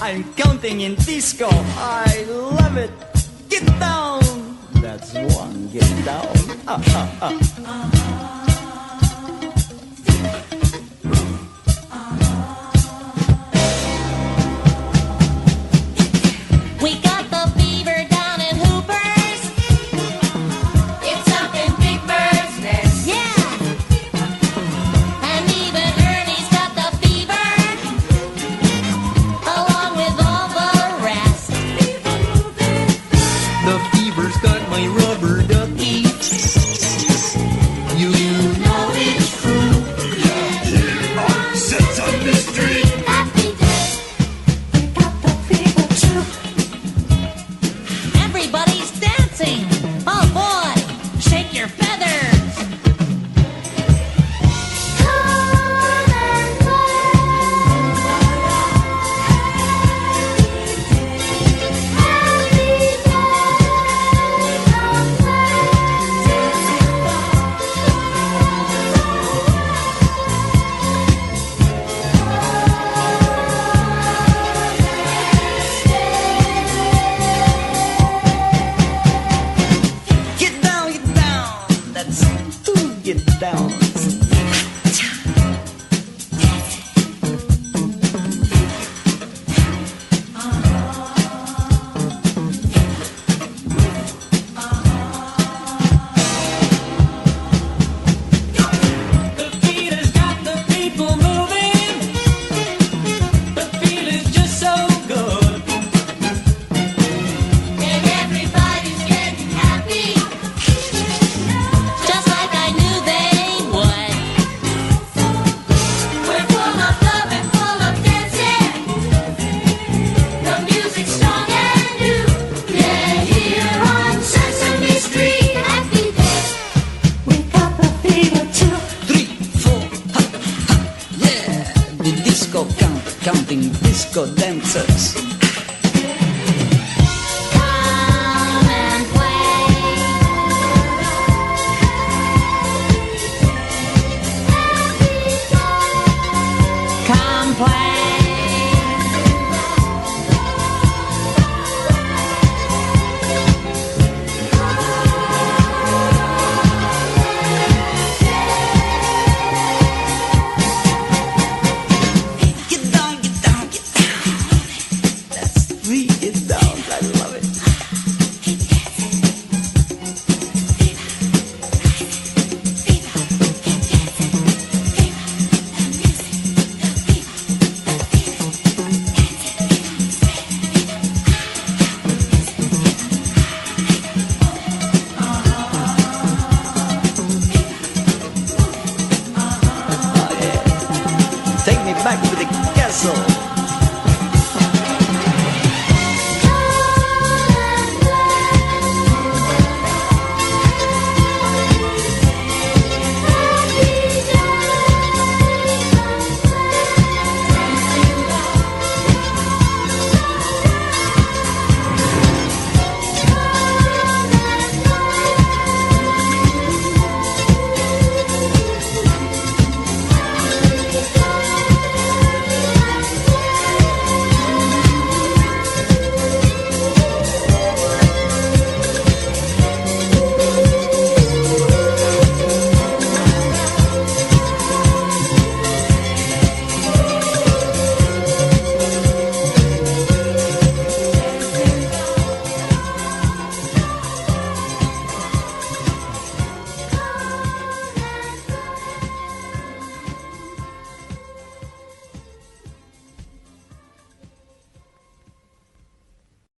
I'm counting in disco. I love it. Get down. That's one. Get down. Uh, uh, uh. down. disco count, counting disco dancers.